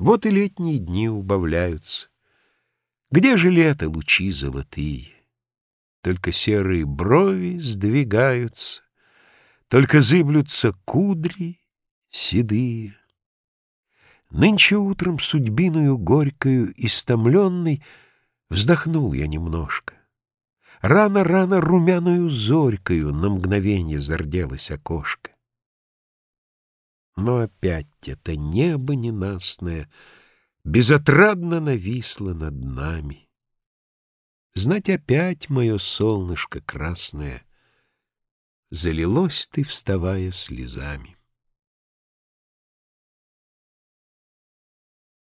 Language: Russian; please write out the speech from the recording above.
Вот и летние дни убавляются. Где же лето, лучи золотые? Только серые брови сдвигаются, Только зыблются кудри седые. Нынче утром судьбиною горькою истомленной Вздохнул я немножко. Рано-рано румяную зорькою На мгновение зарделось окошко. Но опять это небо ненастное Безотрадно нависло над нами. Знать опять мое солнышко красное Залилось ты, вставая слезами.